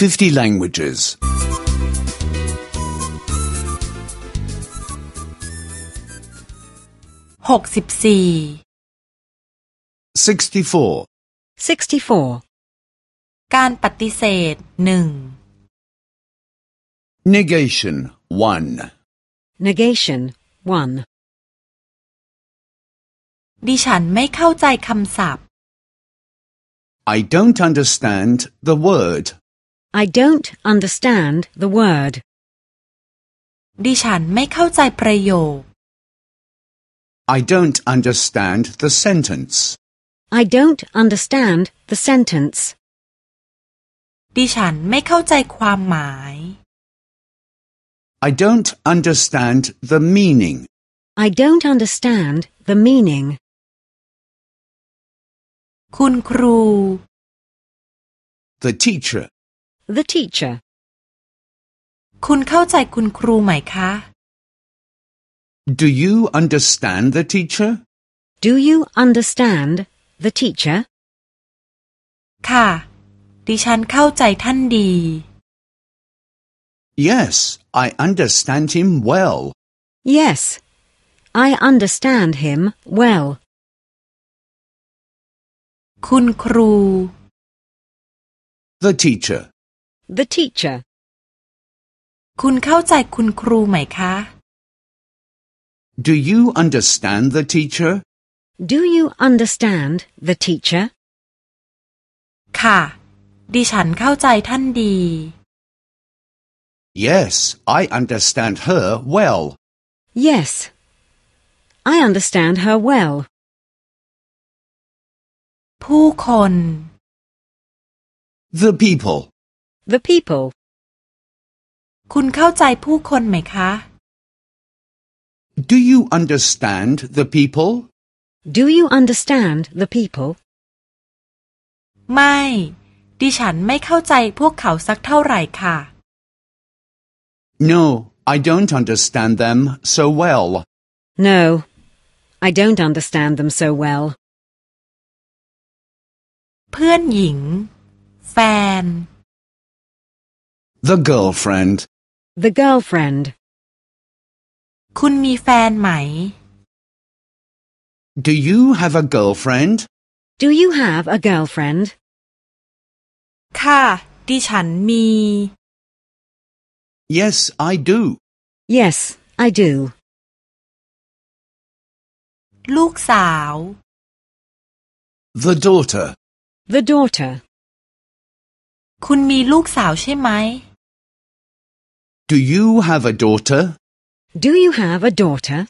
50 languages. หกสิบสี่ 64. 64. การปฏิเสธหนึ่ง Negation 1. Negation 1. ดิฉันไม่เข้าใจคำศัพท์ I don't understand the word. I don't understand the word. ดิฉันไม่เข้าใจประโยค I don't understand the sentence. I don't understand the sentence. ดิฉันไม่เข้าใจความหมาย I don't understand the meaning. I don't understand the meaning. คุณครู The teacher. The teacher. คุณเข้าใจคุณครูไหมคะ Do you understand the teacher? Do you understand the teacher? ค่ะ ดิฉันเข้าใจท่านดี Yes, I understand him well. Yes. I understand him well. คุณครู The teacher. The teacher. คุณเข้าใจคุณครูไหมคะ Do you understand the teacher? Do you understand the teacher? ค่ะ ดิฉันเข้าใจท่านดี Yes, I understand her well. Yes. I understand her well. ผู้คน The people. The people. คุณเข้าใจผู้คนไหมคะ Do you understand the people? Do you understand the people? ไม่ ดิฉันไม่เข้าใจพวกเขาสักเท่าไหร่ค่ะ No, I don't understand them so well. No. I don't understand them so well. เพื่อนหญิง แฟน The girlfriend. The girlfriend. คุณมีแฟนไหม Do you have a girlfriend? Do you have a girlfriend? ค่ะ ดิฉันมี Yes, I do. Yes, I do. ลูกสาว The daughter. The daughter. คุณมีลูกสาวใช่ไหม Do you have a daughter? Do you have a daughter?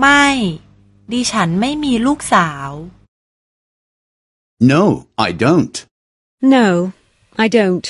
ไม่ ดิฉันไม่มีลูกสาว No, I don't. No, I don't.